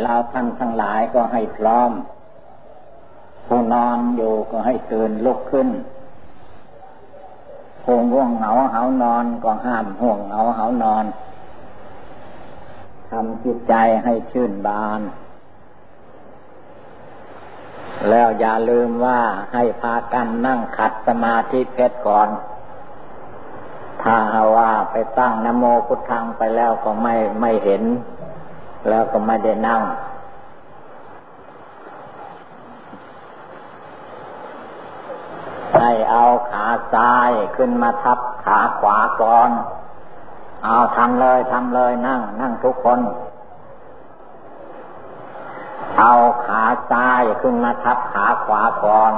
เราท่านทั้งหลายก็ให้พร้อม ผู้นอนอยู่ก็ให้ตื่นลุกขึ้นผู้ง่วงเหงาเหานอนก็ห้ามห่วงเหงาเหานอนทำจิตใจให้ชื่นบาน แล้วอย่าลืมว่าให้พากันนั่งขัดสมาธิเพชรก่อน ถ้าว่าไปตั้งนโมพุทธังไปแล้วก็ไม่ไม่เห็น แล้วก็ไม่ได้นั่ง ให้เอาขาซ้ายขึ้นมาทับขาขวาก่อน เอาทำเลยทำเลยนั่ง นั่งทุกคน เอาขาซ้ายขึ้นมาทับขาขวาก่อน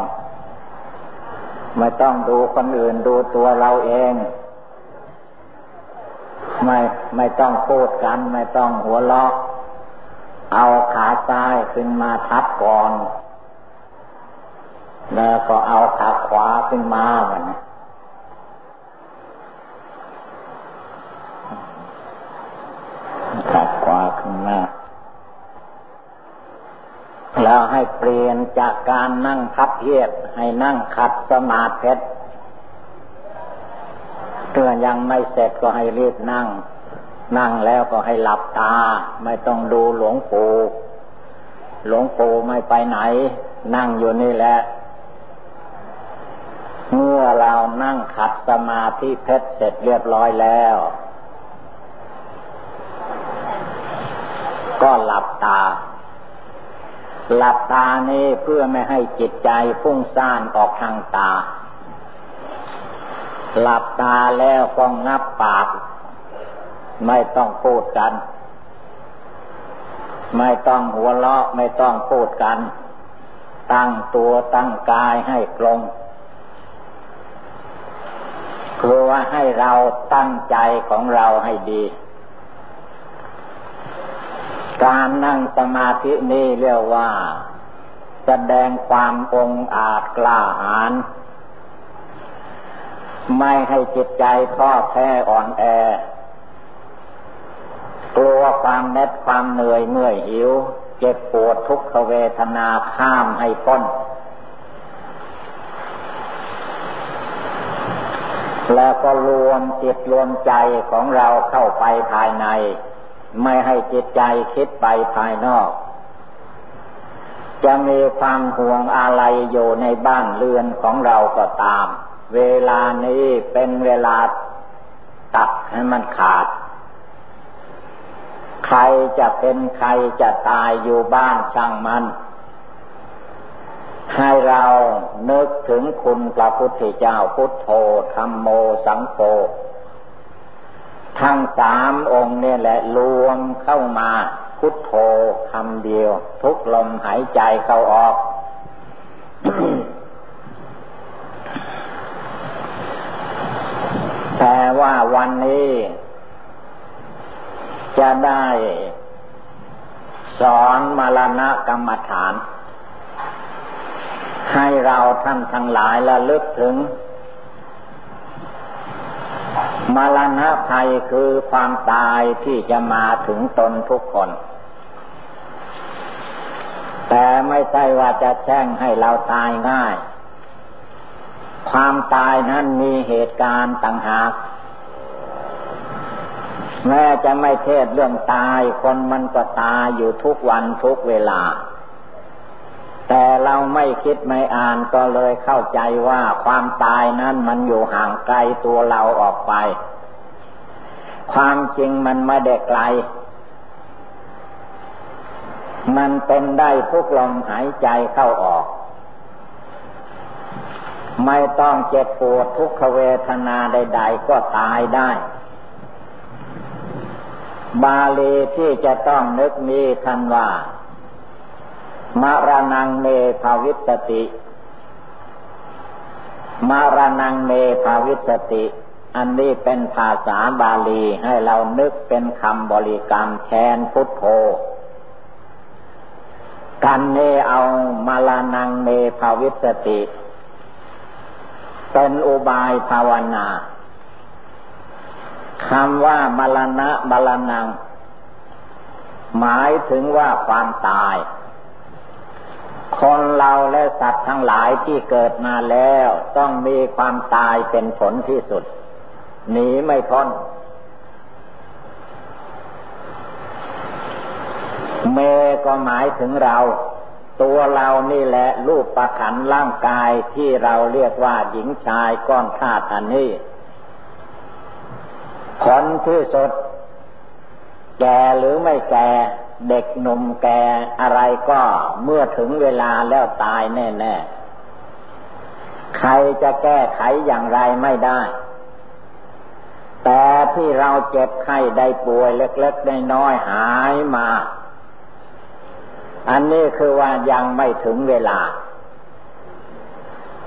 ไม่ต้องดูคนอื่นดูตัวเราเองไม่ไม่ต้องพูดกัน ไม่ต้องหัวเราะ เอาขาซ้ายขึ้นมาทับก่อน แล้วก็เอาขาขวาขึ้นมาวันขาขวาขึ้นมาแล้วให้เปลี่ยนจากการนั่งพับเพียบให้นั่งขัดสมาธิเมื่อยังไม่เสร็จก็ให้รีบนั่ง นั่งแล้วก็ให้หลับตา ไม่ต้องดูหลวงปู่หลวงปู่ไม่ไปไหน นั่งอยู่นี่แหละ เมื่อเรานั่งขัดสมาธิเพชรเสร็จเรียบร้อยแล้ว ก็หลับตา หลับตานี้เพื่อไม่ให้จิตใจฟุ้งซ่านออกทางตา หลับตาแล้วก็งับปาก ไม่ต้องพูดกัน ไม่ต้องหัวเราะไม่ต้องพูดกัน ตั้งตัวตั้งกายให้ตรงคือว่าให้เราตั้งใจของเราให้ดี การนั่งสมาธินี้เรียกว่า แสดงความองอาจกล้าหาญไม่ให้จิตใจท้อแท้อ่อนแอ กลัวความเน็ดความเหนื่อยเมื่อยหิว เจ็บปวดทุกขเวทนาข้ามให้พ้นแล้วก็รวมจิตรวมใจของเราเข้าไปภายใน ไม่ให้จิตใจคิดไปภายนอก จะมีความห่วงอะไรอยู่ในบ้านเรือนของเราก็ตาม เวลานี้เป็นเวลาตัดให้มันขาด ใครจะเป็นใครจะตายอยู่บ้านช่างมัน ให้เรานึกถึงคุณพระพุทธเจ้าพุทโธธรรมโมสังโฆทั้งสามองค์นี่แหละรวมเข้ามาพุทโธคำเดียว ทุกลมหายใจเข้าออก แต่ว่าวันนี้ จะได้สอนมรณะกรรมฐาน ให้เราท่านทั้งหลายระลึกถึง มรณะภัยคือความตายที่จะมาถึงตนทุกคน แต่ไม่ใช่ว่าจะแช่งให้เราตายง่าย ความตายนั้นมีเหตุการณ์ต่างหาก แม้จะไม่เทศเรื่องตาย คนมันก็ตายอยู่ทุกวันทุกเวลา แต่เราไม่คิดไม่อ่านก็เลยเข้าใจว่าความตายนั้นมันอยู่ห่างไกลตัวเราออกไป ความจริงมันไม่ได้ไกล มันเป็นได้ทุกลมหายใจเข้าออก ไม่ต้องเจ็บปวดทุกขเวทนาใด ๆ ก็ตายได้ บาลีที่จะต้องนึกมีทันว่ามารนังเมภาวิสติ มารนังเมภาวิสติ อันนี้เป็นภาษาบาลีให้เรานึกเป็นคำบริกรรมแทนพุทโธ กันเนเอามาลานังเมภาวิสติ เป็นอุบายภาวนา คำว่ามรณะมรณัง หมายถึงว่าความตาย คนเราและสัตว์ทั้งหลายที่เกิดมาแล้ว ต้องมีความตายเป็นผลที่สุด หนีไม่พ้น เมก็หมายถึงเรา ตัวเรานี่แหละรูปประขันร่างกายที่เราเรียกว่าหญิงชายก้อนธาตุอันนี้ ผลที่สุด แก่หรือไม่แก่เด็กหนุ่มแก่อะไรก็เมื่อถึงเวลาแล้วตายแน่ๆ ใครจะแก้ไขอย่างไรไม่ได้ แต่ที่เราเจ็บไข้ได้ป่วยเล็กๆน้อยๆหายมา อันนี้คือว่ายังไม่ถึงเวลา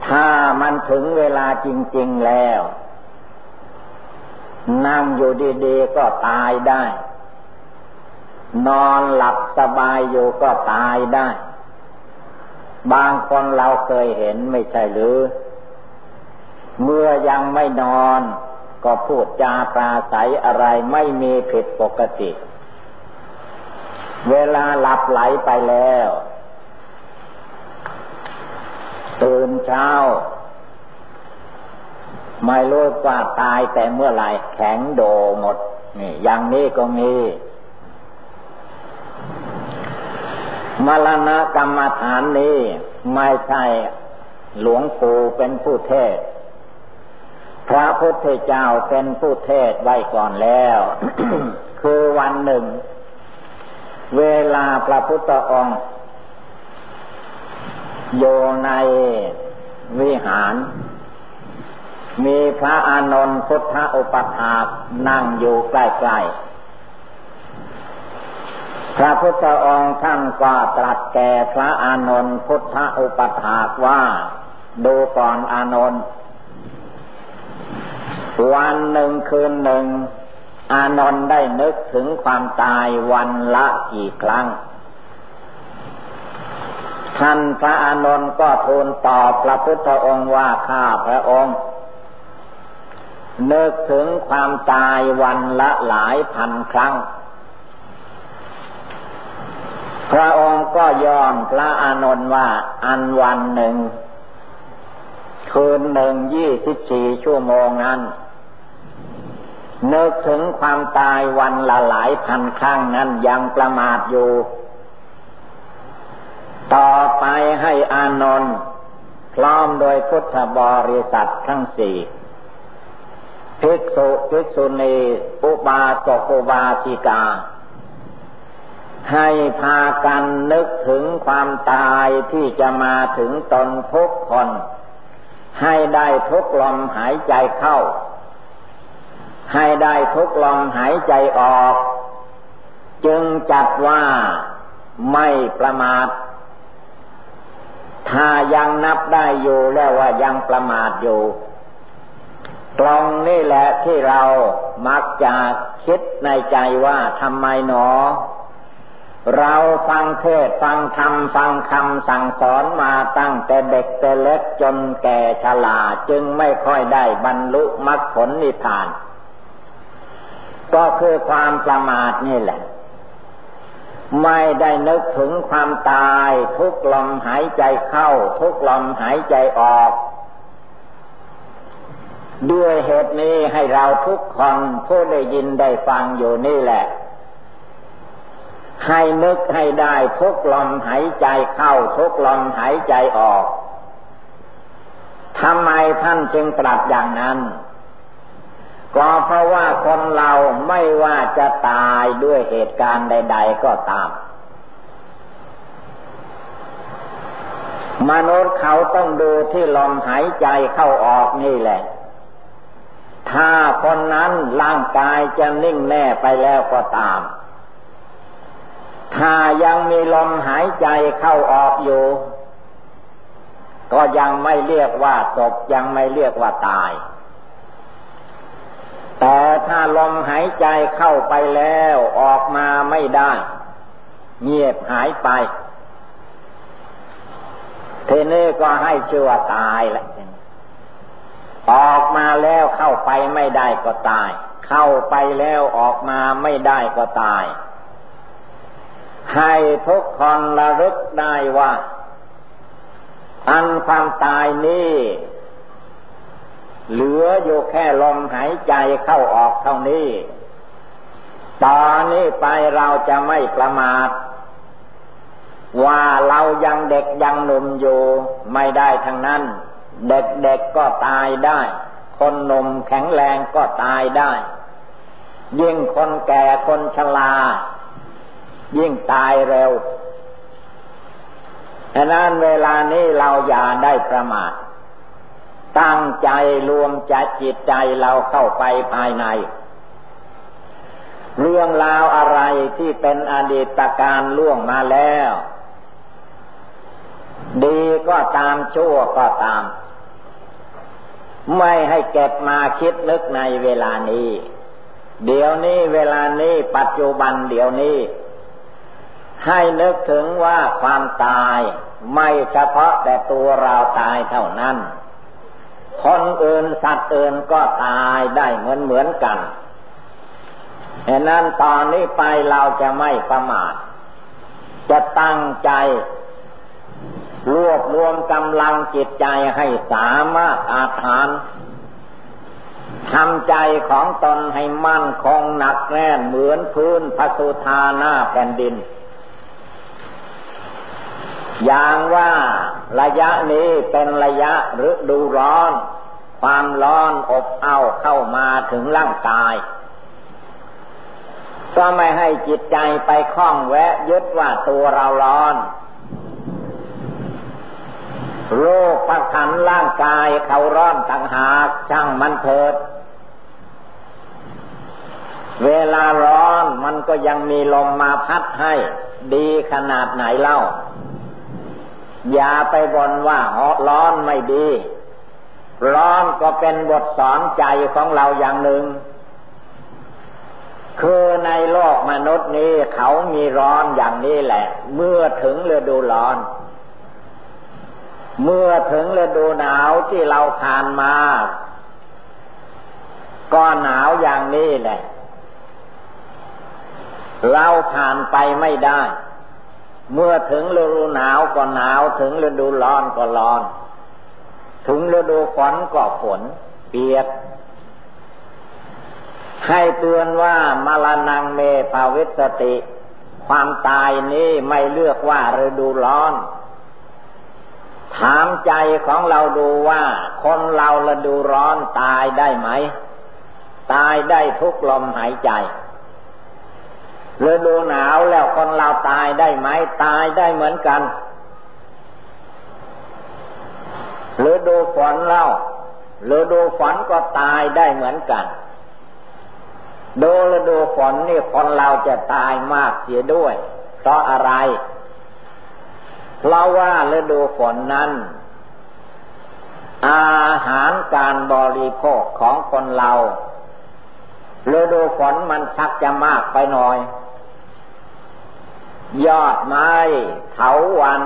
ถ้ามันถึงเวลาจริง ๆแล้ว นั่งอยู่ดีๆก็ตายได้ นอนหลับสบายอยู่ก็ตายได้ บางคนเราเคยเห็นไม่ใช่หรือ เมื่อยังไม่นอน ก็พูดจาปราศัยอะไรไม่มีผิดปกติ เวลาหลับไหลไปแล้ว ตื่นเช้า ไม่รู้ว่าตายแต่เมื่อไหร่แข็งโดหมด นี่ อย่างนี้ก็มีมรณะกรรมฐานนี้ไม่ใช่หลวงปู่เป็นผู้เทศ พระพุทธเจ้าเป็นผู้เทศไว้ก่อนแล้ว คือวันหนึ่ง เวลาพระพุทธองค์โยในวิหาร มีพระอานนท์พุทธอุปถานั่งอยู่ใกล้ๆ พระพุทธองค์ท่านก็ตรัสแก่พระอานนท์พุทธอุปถากว่าดูก่อนอานนท์วันหนึ่งคืนหนึ่ง อานนท์ได้นึกถึงความตายวันละกี่ครั้ง ท่านพระอานนท์ก็ทูลตอบพระพุทธองค์ว่าข้าพระองค์ นึกถึงความตายวันละหลายพันครั้ง พระองค์ก็ยอมพระอานนท์ว่าอันวันหนึ่ง คืนหนึ่งยี่สิบสี่ชั่วโมงนั้นนึกถึงความตายวันละหลายพันครั้งนั้นยังประมาทอยู่ ต่อไปให้อานนท์พร้อมโดยพุทธบริษัททั้งสี่ ภิกษุภิกษุณีอุบาสกอุบาสิกา ให้พากันนึกถึงความตายที่จะมาถึงตนทุกคน ให้ได้ทุกลมหายใจเข้า ให้ได้ทุกลมหายใจออก จึงจัดว่าไม่ประมาท ถ้ายังนับได้อยู่แล้วว่ายังประมาทอยู่ ตรงนี่แหละที่เรามักจะคิดในใจว่าทำไมหนอ เราฟังเทศฟังธรรมฟังคำสั่งสอนมาตั้งแต่เด็กแต่เล็กจนแก่ชราจึงไม่ค่อยได้บรรลุมรรคผลนิพพาน ก็คือความประมาทนี่แหละ ไม่ได้นึกถึงความตายทุกลมหายใจเข้า ทุกลมหายใจออก ด้วยเหตุนี้ให้เราทุกคนผู้ได้ยินได้ฟังอยู่นี่แหละ ให้นึกให้ได้ทุกลมหายใจเข้าทุกลมหายใจออกทำไมท่านจึงตรัสอย่างนั้น ก็เพราะว่าคนเราไม่ว่าจะตายด้วยเหตุการณ์ใด ๆ ก็ตาม มนุษย์เขาต้องดูที่ลมหายใจเข้าออกนี่แหละ ถ้าคนนั้นร่างกายจะนิ่งแน่ไปแล้วก็ตาม ถ้ายังมีลมหายใจเข้าออกอยู่ ก็ยังไม่เรียกว่าศพยังไม่เรียกว่าตาย แต่ถ้าลมหายใจเข้าไปแล้วออกมาไม่ได้ เงียบหายไปเทนี้ก็ให้ชื่อว่าตายแหละ ออกมาแล้วเข้าไปไม่ได้ก็ตาย เข้าไปแล้วออกมาไม่ได้ก็ตาย ให้ทุกคนระลึกได้ว่า อันความตายนี้เหลืออยู่แค่ลมหายใจเข้าออกเท่านี้ตอนนี้ไปเราจะไม่ประมาท ว่าเรายังเด็กยังหนุ่มอยู่ไม่ได้ทั้งนั้น เด็กๆกก็ตายได้ คนหนุ่มแข็งแรงก็ตายได้ ยิ่งคนแก่คนชรายิ่งตายเร็วฉะนั้นเวลานี้เราอย่าได้ประมาท ตั้งใจรวมใจจิตใจเราเข้าไปภายใน เรื่องราวอะไรที่เป็นอดีตการล่วงมาแล้ว ดีก็ตามชั่วก็ตาม ไม่ให้เก็บมาคิดนึกในเวลานี้ เดี๋ยวนี้เวลานี้ปัจจุบันเดี๋ยวนี้ ให้นึกถึงว่าความตายไม่เฉพาะแต่ตัวเราตายเท่านั้น คนอื่นสัตว์อื่นก็ตายได้เหมือนเหมือนกันเหตนั้นตอนนี้ไปเราจะไม่ประมาทจะตั้งใจ รวบรวมกำลังจิตใจให้สามารถอาถานทำใจของตนให้มั่นคงหนักแน่นเหมือนพื้นพสุธาหน้าแผ่นดิน อย่างว่าระยะนี้เป็นระยะฤดูร้อน ความร้อนอบอ้าวเข้ามาถึงร่างกาย ก็ไม่ให้จิตใจไปคล้องแวะยึดว่าตัวเราร้อน โรคประคันร่างกายเขาร้อนต่างหากช่างมันเถิด เวลาร้อนมันก็ยังมีลมมาพัดให้ ดีขนาดไหนเล่า อย่าไปบ่นว่าร้อนไม่ดี ร้อนก็เป็นบทสอนใจของเราอย่างหนึ่ง คือในโลกมนุษย์นี้เขามีร้อนอย่างนี้แหละ เมื่อถึงฤดูร้อน เมื่อถึงฤดูหนาวที่เราผ่านมา ก็หนาวอย่างนี้แหละ เราผ่านไปไม่ได้ เมื่อถึงฤดูหนาวก็หนาว ถึงฤดูร้อนก็ร้อน ถึงฤดูฝนก็ฝนเปียก ให้เตือนว่ามรณงเมภาวิสติ ความตายนี้ไม่เลือกว่าฤดูร้อน ถามใจของเราดูว่า คนเราฤดูร้อนตายได้ไหม ตายได้ทุกลมหายใจฤดูหนาวแล้วคนเราตายได้ไหม ตายได้เหมือนกันฤดูฝนเล่าฤดูฝนก็ตายได้เหมือนกันดูฤดูฝนนี่คนเราจะตายมากเสียด้วย เพราะอะไร เพราะว่าฤดูฝนนั้น อาหารการบริโภคของคนเราฤดูฝนมันชักจะมากไปหน่อย ยอดไม้เถาวัน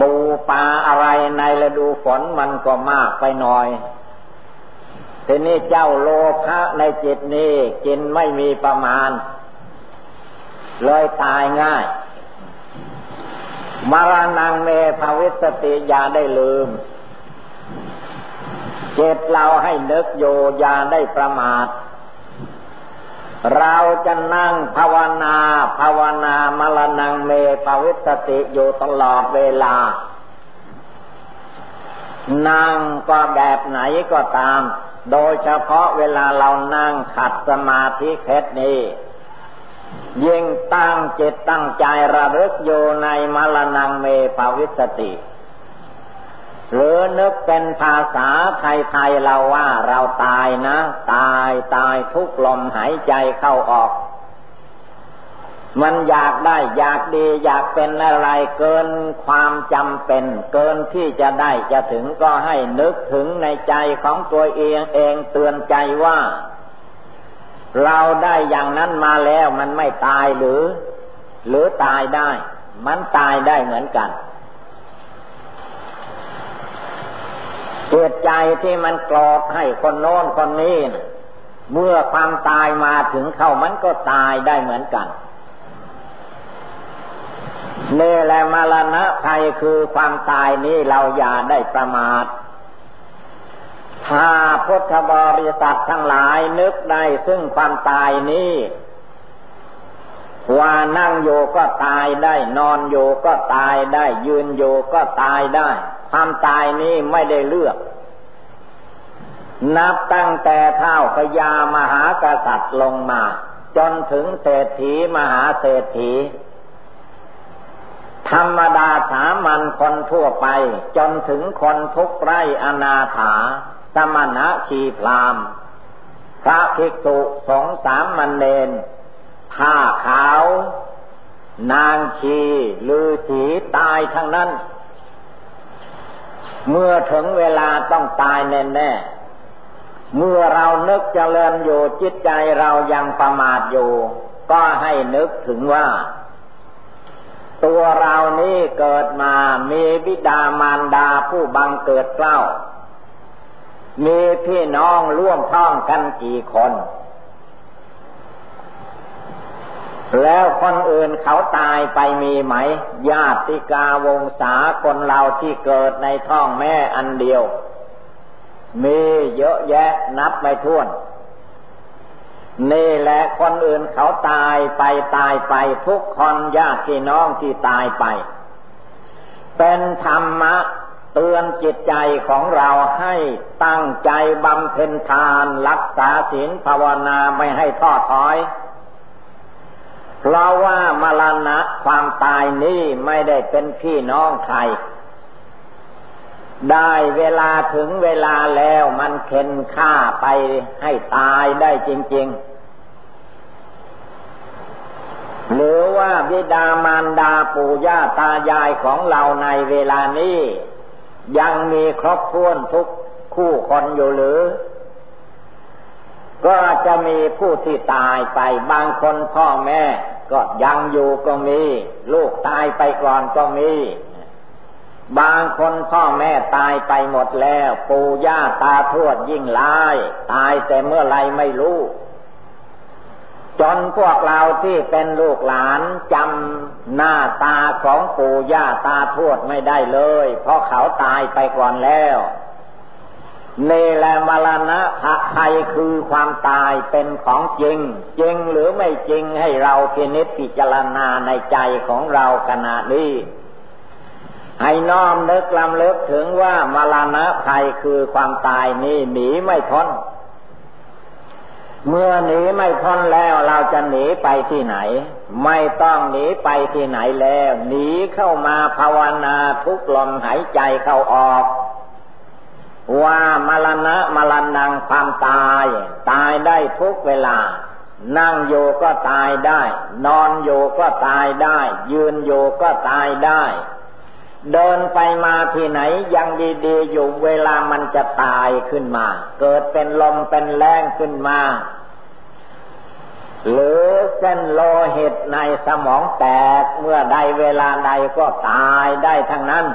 ปูปลาอะไรในฤดูฝนมันก็มากไปหน่อยทีนี้เจ้าโลภะในจิตนี้กินไม่มีประมาณ เลยตายง่าย มารนังเมภาวิสติยาได้ลืม เจตเราให้นึกโยยาได้ประมาท เราจะนั่งภาวนาภาวนามรณงเมภาวิสติอยู่ตลอดเวลา นั่งก็แบบไหนก็ตาม โดยเฉพาะเวลาเรานั่งขัดสมาธิเพชรนี้ ยิ่งตั้งจิตตั้งใจระลึกอยู่ในมรณงเมภาวิสติ หรือนึกเป็นภาษาไทยๆเราว่าเราตายนะ ตายตายทุกลมหายใจเข้าออก มันอยากได้อยากดีอยากเป็นอะไรเกินความจำเป็น เกินที่จะได้จะถึงก็ให้นึกถึงในใจของตัวเองเองเตือนใจว่า เราได้อย่างนั้นมาแล้วมันไม่ตายหรือ หรือตายได้ มันตายได้เหมือนกันเจิดใจที่มันกรอกให้คนโน้นคนนี้นเมื่อความตายมาถึงเข้ามันก็ตายได้เหมือนกันเนี่และมรณะภัยคือความตายนี้เราอย่าได้ประมาท ถ้าพุทธบริษัททั้งหลายนึกได้ซึ่งความตายนี้ว่านั่งอยู่ก็ตายได้ นอนอยู่ก็ตายได้ ยืนอยู่ก็ตายได้ความตายนี้ไม่ได้เลือก นับตั้งแต่เท่าพญามหากษัตริย์ลงมา จนถึงเศรษฐีมหาเศรษฐี ธรรมดาสามัญคนทั่วไป จนถึงคนทุกไร่อนาถา สมณะชีพราม พระภิกษุสงสามมันเนนผ้าขาว นางชีลือสีตายทั้งนั้น เมื่อถึงเวลาต้องตายแน่ๆเมื่อเรานึกจเจริญอยู่จิตใจเรายังประมาทอยู่ ก็ให้นึกถึงว่า ตัวเรานี่เกิดมามีบิดามารดาผู้บังเกิดเกล้า มีพี่น้องร่วมท้องกันกี่คน แล้วคนอื่นเขาตายไปมีไหม ญาติกาวงศาคนเราที่เกิดในท้องแม่อันเดียว มีเยอะแยะนับไม่ถ้วน นี่แหละคนอื่นเขาตายไปตายไปทุกคนญาติน้องที่ตายไป เป็นธรรมะ เตือนจิตใจของเราให้ตั้งใจบำเพ็ญทานรักษาศีลภาวนาไม่ให้ทอดถอย เพราะว่ามรณะความตายนี้ไม่ได้เป็นพี่น้องใคร ได้เวลาถึงเวลาแล้วมันเข็นฆ่าไปให้ตายได้จริง ๆหรือว่าบิดามารดาปู่ย่าตายายของเราในเวลานี้ ยังมีครบถ้วนทุกคู่คนอยู่หรือ ก็จะมีผู้ที่ตายไปบางคนพ่อแม่ก็ยังอยู่ก็มี ลูกตายไปก่อนก็มี บางคนพ่อแม่ตายไปหมดแล้ว ปู่ย่าตาทวดยิ่งลาย ตายแต่เมื่อไรไม่รู้ จนพวกเราที่เป็นลูกหลานจำหน้าตาของปู่ย่าตาทวดไม่ได้เลย เพราะเขาตายไปก่อนแล้วนี่แหละมรณะภัยคือความตายเป็นของจริง จริงหรือไม่จริงให้เราพินิจพิจารณาในใจของเราขณะนี้ให้น้อมนึกลำเลิกถึงว่ามรณะภัยคือความตายนี้หนีไม่พ้น เมื่อหนีไม่พ้นแล้วเราจะหนีไปที่ไหน ไม่ต้องหนีไปที่ไหนแล้วหนีเข้ามาภาวนาทุกลมหายใจเข้าออก ว่ามรณะมรณังความตาย ตายได้ทุกเวลา นั่งอยู่ก็ตายได้ นอนอยู่ก็ตายได้ ยืนอยู่ก็ตายได้ เดินไปมาที่ไหนยังดีๆอยู่เวลามันจะตายขึ้นมา เกิดเป็นลมเป็นแรงขึ้นมา หรือเส้นโลหิตในสมองแตกเมื่อใดเวลาใดก็ตายได้ทั้งนั้น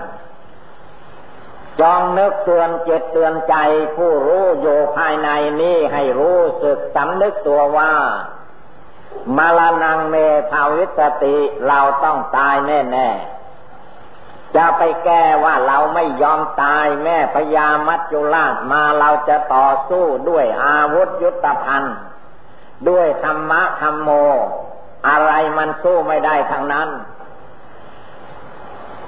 จองนึกเตือนเจตเตือนใจผู้รู้อยู่ภายในนี้ให้รู้สึกสำนึกตัวว่ามาลานังเมภาวิสติเราต้องตายแน่ ๆ จะไปแก้ว่าเราไม่ยอมตายแม่พญามัจจุราชมาเราจะต่อสู้ด้วยอาวุธยุทธภัณฑ์ ด้วยธรรมะธรรมโม อะไรมันสู้ไม่ได้ทั้งนั้น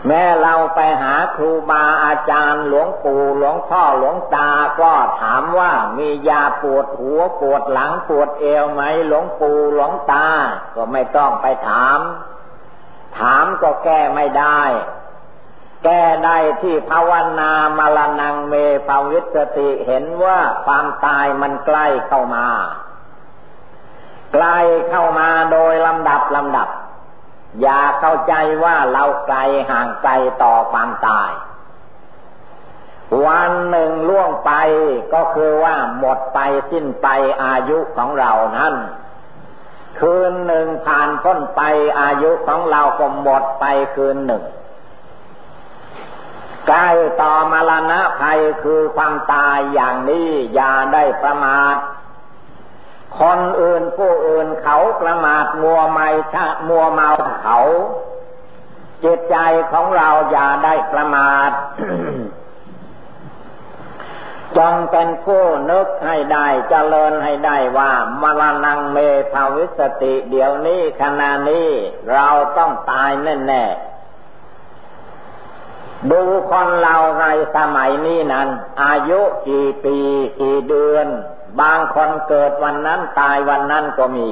แม้เราไปหาครูบาอาจารย์หลวงปู่หลวงพ่อหลวงตาก็ถามว่ามียาปวดหัวปวดหลังปวดเอวไหมหลวงปู่หลวงตา ก็ไม่ต้องไปถาม ถามก็แก้ไม่ได้ แก้ได้ที่ภาวนามรณังเมภาวิสติเห็นว่าความตายมันใกล้เข้ามาใกล้เข้ามาโดยลำดับลำดับ อย่าเข้าใจว่าเราไกลห่างไกลต่อความตาย วันหนึ่งล่วงไปก็คือว่าหมดไปสิ้นไปอายุของเรานั้นคืนหนึ่งผ่านพ้นไปอายุของเราก็หมดไปคืนหนึ่ง ใกล้ต่อมรณะภัยคือความตายอย่างนี้อย่าได้ประมาท คนอื่นผู้อื่นเขาประมาทมัวไม่ชะมัวเมาเขา จิตใจของเราอย่าได้ประมาทจงเป็นผู้นึกให้ได้เจริญให้ได้ว่ามรณงเมภาวิสติ เดี๋ยวนี้ขณะนี้เราต้องตายแน่ๆ ดูคนเราในสมัยนี้นั้น อายุกี่ปีกี่เดือน บางคนเกิดวันนั้นตายวันนั้นก็มี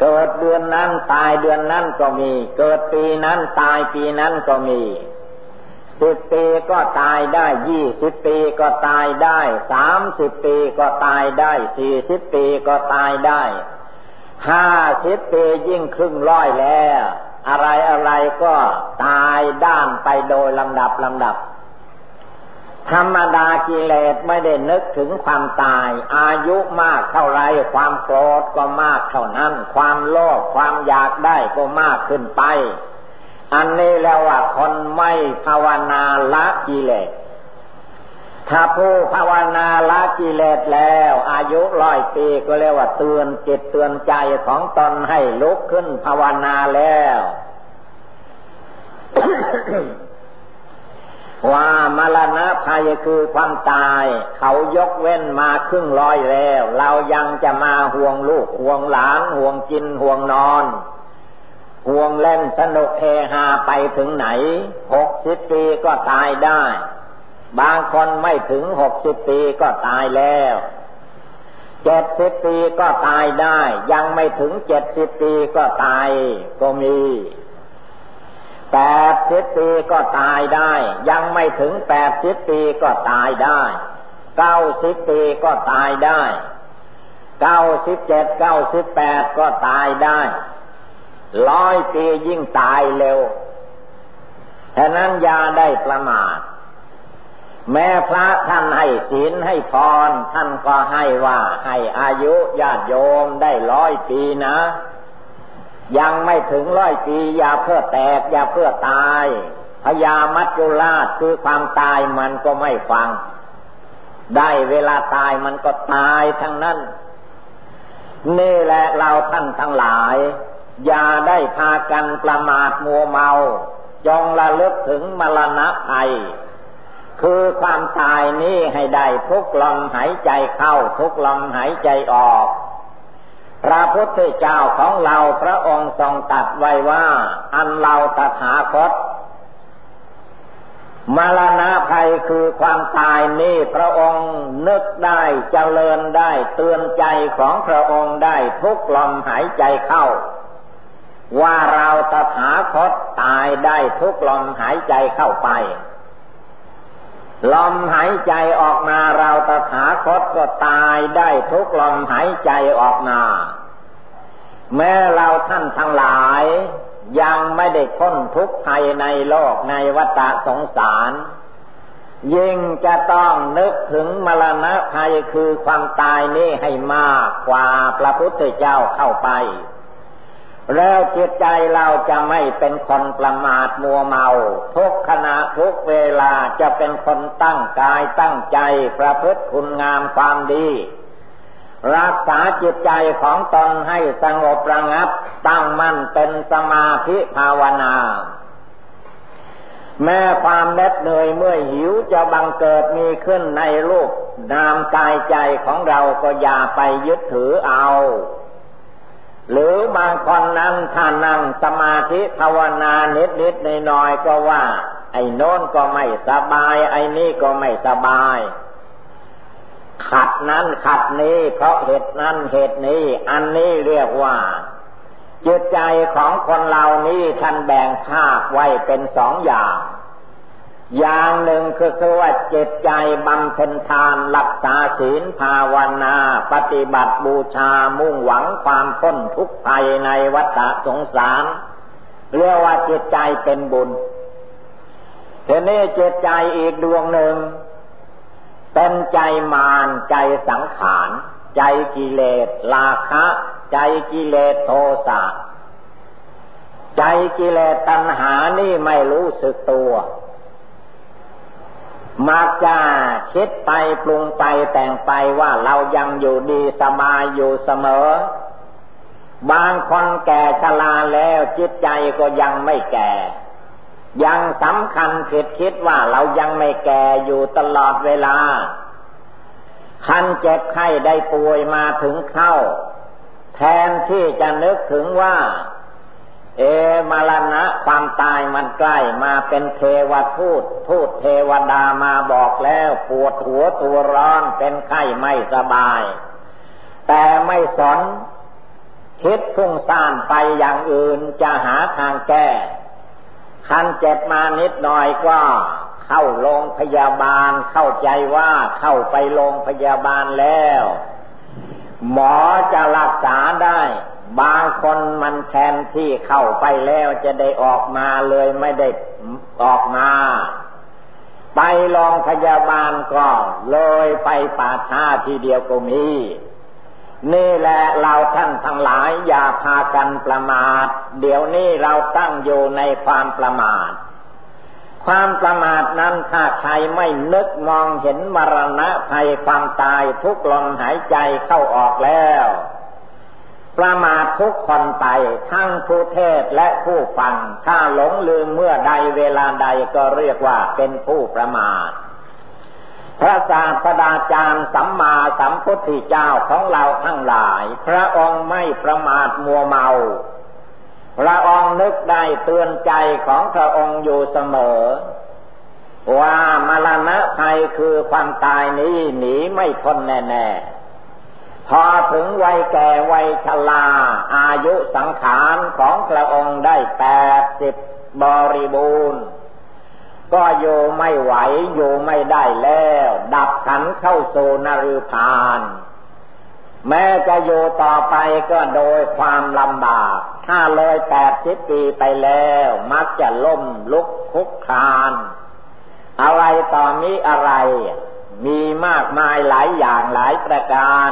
เกิดเดือนนั้นตายเดือนนั้นก็มี เกิดปีนั้นตายปีนั้นก็มีสิบปีก็ตายได้ยี่สิบปีก็ตายได้สามสิบปีก็ตายได้สี่สิบปีก็ตายได้ห้าสิบปียิ่งครึ่งร้อยแล้ว อะไรอะไรก็ตายด้านไปโดยลำดับลำดับ ธรรมดากิเลสไม่ได้นึกถึงความตาย อายุมากเท่าไรความโกรธก็มากเท่านั้น ความโลภความอยากได้ก็มากขึ้นไป อันนี้แล้วว่าคนไม่ภาวนาละกิเลส ถ้าผู้ภาวนาละกิเลสแล้ว อายุร้อยปีก็เรียกว่าเตือนจิตเตือนใจของตนให้ลุกขึ้นภาวนาแล้วว่ามรณะภัยคือความตาย เขายกเว้นมาครึ่งร้อยแล้ว เรายังจะมาห่วงลูกห่วงหลานห่วงกินห่วงนอน ห่วงเล่นสนุกเฮฮาไปถึงไหนหกสิบปีก็ตายได้ บางคนไม่ถึงหกสิบปีก็ตายแล้วเจ็ดสิบปีก็ตายได้ ยังไม่ถึงเจ็ดสิบปีก็ตายก็มีแปดสิบปีก็ตายได้ ยังไม่ถึงแปดสิบปีก็ตายได้เก้าสิบปีก็ตายได้เก้าสิบเจ็ดเก้าสิบแปดก็ตายได้ร้อยปียิ่งตายเร็วฉะนั้นยาได้ประมาท แม้พระท่านให้ศีลให้พรท่านก็ให้ว่า ให้อายุญาติโยมได้ร้อยปีนะ ยังไม่ถึงร้อยปีอย่าเพื่อแตกอย่าเพื่อตายพยามัจจุราชคือความตายมันก็ไม่ฟัง ได้เวลาตายมันก็ตายทั้งนั้น นี่แหละเราท่านทั้งหลาย อย่าได้พากันประมาทมัวเมา จงระลึกถึงมรณะภัย คือความตายนี้ให้ได้ทุกลมหายใจเข้าทุกลมหายใจออก พระพุทธเจ้าของเราพระองค์ทรงตัดไว้ว่า อันเราตถาคตมรณะภัยคือความตายนี้พระองค์นึกได้เจริญได้เตือนใจของพระองค์ได้ทุกลมหายใจเข้า ว่าเราตถาคตตายได้ทุกลมหายใจเข้าไป ลมหายใจออกมาเราตถาคตก็ตายได้ทุกลมหายใจออกมา แม้เราท่านทั้งหลาย ยังไม่ได้พ้นทุกภัยในโลกในวัฏสงสาร ยิ่งจะต้องนึกถึงมรณะภัยคือความตายนี้ให้มากกว่าพระพุทธเจ้าเข้าไป แล้วจิตใจเราจะไม่เป็นคนประมาทมัวเมา ทุกขณะทุกเวลาจะเป็นคนตั้งกายตั้งใจประพฤติคุณงามความดี รักษาจิตใจของตนให้สงบระงับ ตั้งมั่นเป็นสมาธิภาวนา แม้ความเล็ดเหนื่อยเมื่อหิวจะบังเกิดมีขึ้นในรูปนามกายใจของเราก็อย่าไปยึดถือเอา หรือบางคนนั้นถ้านั่งสมาธิภาวนานิดนิดในน้อยก็ว่า ไอ้โน้นก็ไม่สบาย ไอ้นี่ก็ไม่สบาย ขัดนั้นขัดนี้เพราะเหตุนั้นเหตุนี้ อันนี้เรียกว่าจิตใจของคนเหล่านี้ท่านแบ่งภาคไว้เป็นสองอย่าง อย่างหนึ่งคือคือว่าจิตใจบำเพ็ญทานรักษาศีลภาวนา ปฏิบัติบูชามุ่งหวังความพ้นทุกข์ภัยในวัฏสงสารเรียกว่าจิตใจเป็นบุญทีนี้จิตใจอีกดวงหนึ่ง เป็นใจมารใจสังขาร ใจกิเลสราคะ ใจกิเลสโทสะใจกิเลสตัณหานี่ไม่รู้สึกตัว มักจะคิดไปปรุงไปแต่งไปว่าเรายังอยู่ดีสบายอยู่เสมอ บางคนแก่ชราแล้วจิตใจก็ยังไม่แก่ ยังสำคัญผิดคิดว่าเรายังไม่แก่อยู่ตลอดเวลา คันเจ็บไข้ได้ป่วยมาถึงเข้า แทนที่จะนึกถึงว่า เอมรณะความตายมันใกล้มาเป็นเทวทูต ทูตเทวดามาบอกแล้ว ปวดหัวตัวร้อนเป็นไข้ไม่สบาย แต่ไม่สน คิดฟุ้งซ่านไปอย่างอื่นจะหาทางแก้ คันเจ็บมานิดหน่อยก็เข้าโรงพยาบาลเข้าใจว่าเข้าไปโรงพยาบาลแล้ว หมอจะรักษาได้ บางคนมันแทนที่เข้าไปแล้วจะได้ออกมาเลยไม่ได้ออกมา ไปโรงพยาบาลก็เลยไปป่าช้าทีเดียวก็มี นี่แหละเราท่านทั้งหลายอย่าพากันประมาท เดี๋ยวนี้เราตั้งอยู่ในความประมาท ความประมาทนั้นถ้าใครไม่นึกมองเห็นมรณะภัยความตายทุกลมหายใจเข้าออกแล้ว ประมาททุกคนไปทั้งผู้เทศและผู้ฟัง ถ้าหลงลืมเมื่อใดเวลาใดก็เรียกว่าเป็นผู้ประมาทพระศาสดาจารย์สัมมาสัมพุทธเจ้าของเราทั้งหลาย พระองค์ไม่ประมาทมัวเมาพระองค์นึกได้เตือนใจของพระองค์อยู่เสมอ ว่ามรณะภัยคือความตายนี้หนีไม่พ้นแน่ๆ พอถึงวัยแก่วัยชราอายุสังขารของพระองค์ได้แปดสิบบริบูรณ์ก็อยู่ไม่ไหวอยู่ไม่ได้แล้ว ดับขันเข้าสู่นรุพาน แม้จะอยู่ต่อไปก็โดยความลำบาก ถ้าเลยแปดสิบปีไปแล้ว มักจะล่มลุกคุกคาน อะไรต่อมีอะไร มีมากมายหลายอย่างหลายประการ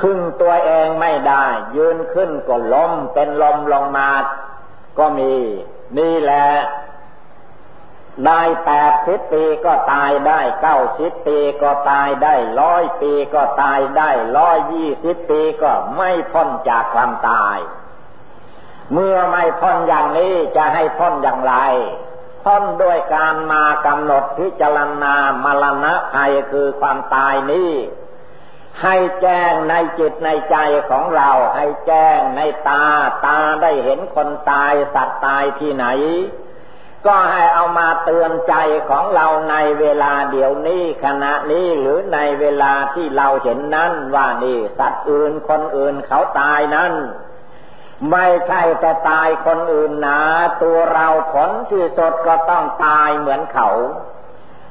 พึ่งตัวเองไม่ได้ ยืนขึ้นก็ล้มเป็นลมลงมา ก็มี นี่แหละได้แปดสิบปีก็ตายได้เก้าสิบปีก็ตายได้ร้อยปีก็ตายได้ร้อยยี่สิบปีก็ไม่พ้นจากความตาย เมื่อไม่พ้นอย่างนี้จะให้พ้นอย่างไรพ้นด้วยการมากำหนดพิจารณามรณะภัยคือความตายนี้ ให้แจ้งในจิตในใจของเรา ให้แจ้งในตา ตาได้เห็นคนตายสัตว์ตายที่ไหน ก็ให้เอามาเตือนใจของเราในเวลาเดี๋ยวนี้ขณะนี้หรือในเวลาที่เราเห็นนั้นว่านี่ สัตว์อื่นคนอื่นเขาตายนั้นไม่ใช่แต่ตายคนอื่นนะตัวเราผลที่สดก็ต้องตายเหมือนเขา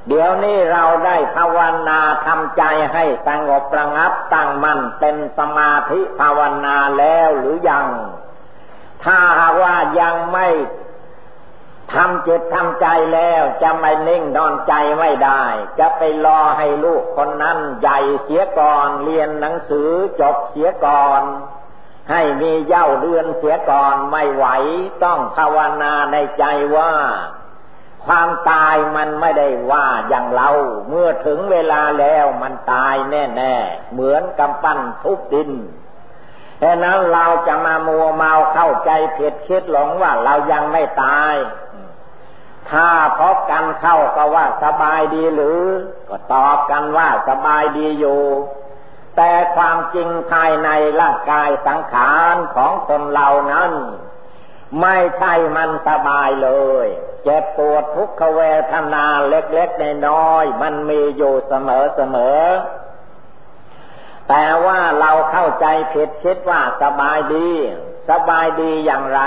เดี๋ยวนี้เราได้ภาวนาทำใจให้สงบระงับตั้งมั่นเป็นสมาธิภาวนาแล้วหรือยัง ถ้าหากว่ายังไม่ทำจิตทำใจแล้วจะไม่นิ่งนอนใจไม่ได้ จะไปรอให้ลูกคนนั้นใหญ่เสียก่อนเรียนหนังสือจบเสียก่อน ให้มีเย่าเรือนเสียก่อนไม่ไหว ต้องภาวนาในใจว่า ความตายมันไม่ได้ว่าอย่างเรา เมื่อถึงเวลาแล้วมันตายแน่ๆ เหมือนกำปั้นทุบดินดังนั้นเราจะมามัวเมาเข้าใจผิดคิดหลงว่าเรายังไม่ตาย ถ้าพบกันเข้าก็ว่าสบายดีหรือ ก็ตอบกันว่าสบายดีอยู่ แต่ความจริงภายในร่างกายสังขารของคนเรานั้น ไม่ใช่มันสบายเลย เจ็บปวดทุกขเวทนาเล็กๆในน้อย มันมีอยู่เสมอๆแต่ว่าเราเข้าใจผิดคิดว่าสบายดี สบายดีอย่างไร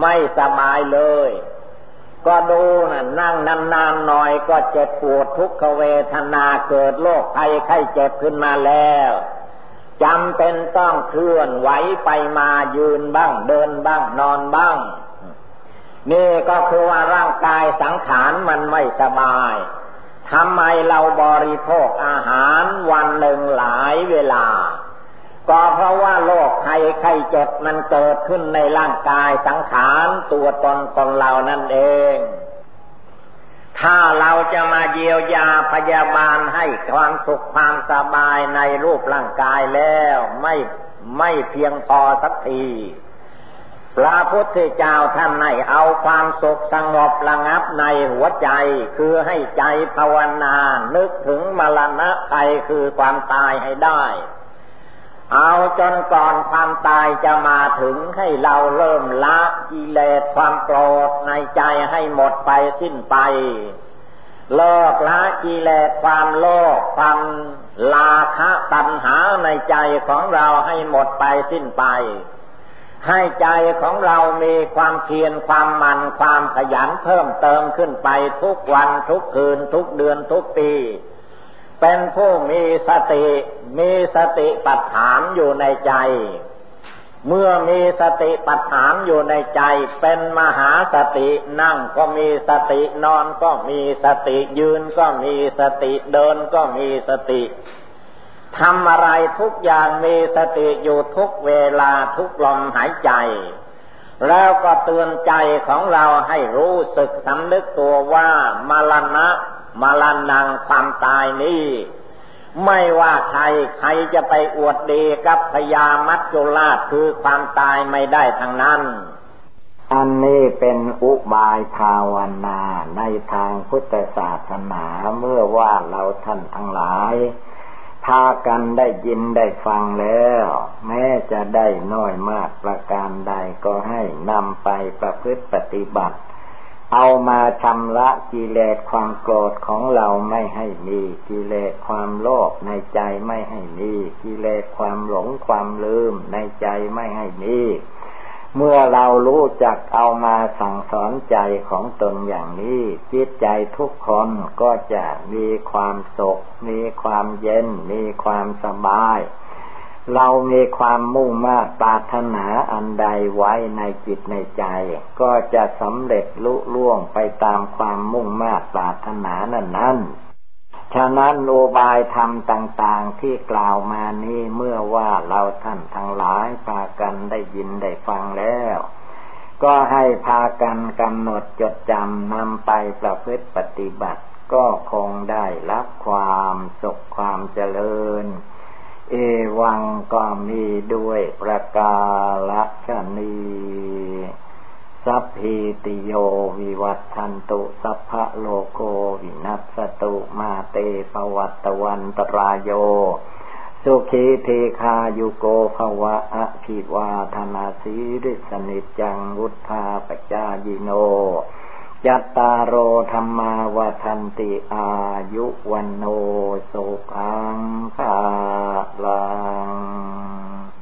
ไม่สบายเลย ก็ดูนะนั่งนานๆหน่อยก็เจ็บปวดทุกขเวทนาเกิดโรคภัยไข้เจ็บขึ้นมาแล้ว จำเป็นต้องเคลื่อนไหวไปมายืนบ้าง เดินบ้าง นอนบ้าง นี่ก็คือว่าร่างกายสังขารมันไม่สบายทำไมเราบริโภคอาหารวันหนึ่งหลายเวลา ก็เพราะว่าโรคไข้ไข้เจ็บมันเกิดขึ้นในร่างกายสังขารตัวตนของเรานั่นเอง ถ้าเราจะมาเยียวยาพยาบาลให้ความสุขความสบายในรูปร่างกายแล้วไม่ไม่เพียงพอสักทีพระพุทธเจ้าท่านให้เอาความสุขสงบระงับในหัวใจ คือให้ใจภาวนา นึกถึงมรณะภัยคือความตายให้ได้ เอาจนก่อนความตายจะมาถึงให้เราเริ่มละกิเลสความโกรธในใจให้หมดไปสิ้นไป เลิกละกิเลสความโลภความลาคะตัณหาในใจของเราให้หมดไปสิ้นไป ให้ใจของเรามีความเพียรความมันความขยันเพิ่มเติมขึ้นไปทุกวันทุกคืนทุกเดือนทุกปี เป็นผู้มีสติ มีสติปัฏฐานอยู่ในใจ เมื่อมีสติปัฏฐานอยู่ในใจ เป็นมหาสตินั่งก็มีสตินอนก็มีสติยืนก็มีสติเดินก็มีสติทำอะไรทุกอย่างมีสติอยู่ทุกเวลาทุกลมหายใจ แล้วก็เตือนใจของเราให้รู้สึกสำนึกตัวว่ามรณะ มรณังความตายนี้ ไม่ว่าใครใครจะไปอวดดีกับพญามัจจุราชคือความตายไม่ได้ทั้งนั้น อันนี้เป็นอุบายภาวนาในทางพุทธศาสนาเมื่อว่าเราท่านทั้งหลายพากันได้ยินได้ฟังแล้ว แม้จะได้น้อยมากประการใดก็ให้นำไปประพฤติปฏิบัติ เอามาชำระกิเลสความโกรธของเราไม่ให้มี กิเลสความโลภในใจไม่ให้มี กิเลสความหลงความลืมในใจไม่ให้มี เมื่อเรารู้จักเอามาสั่งสอนใจของตนอย่างนี้ จิตใจทุกคนก็จะมีความสุข มีความเย็น มีความสบาย เรามีความมุ่งมา่ปรารถนาอันใดไว้ในจิตในใจ ก็จะสำเร็จลุล่วงไปตามความมุ่งมา่ปรารถนานั้นนั้นฉะนั้นโลบายธรรมต่างๆที่กล่าวมานี้เมื่อว่าเราท่านทั้งหลายพากันได้ยินได้ฟังแล้ว ก็ให้พากันกำหนดจดจำนำไปประพฤติปฏิบัติ ก็คงได้รับความสุขความเจริญ เอวังก็มีด้วยประกาศนีสัพพีติโยวิวัชชันตุ สัพพะโรโค วินัสสะตุมาเต ภะวัตวันตะราโย สุขี ทีฆายุโก ภะวะ อะภิวาทะนะสีลิสสะ นิจจังวุฑฒาปะจายิโน จัตตาโรธัมมาวัฑฒันติอายุวัณโณ สุขังภาลัง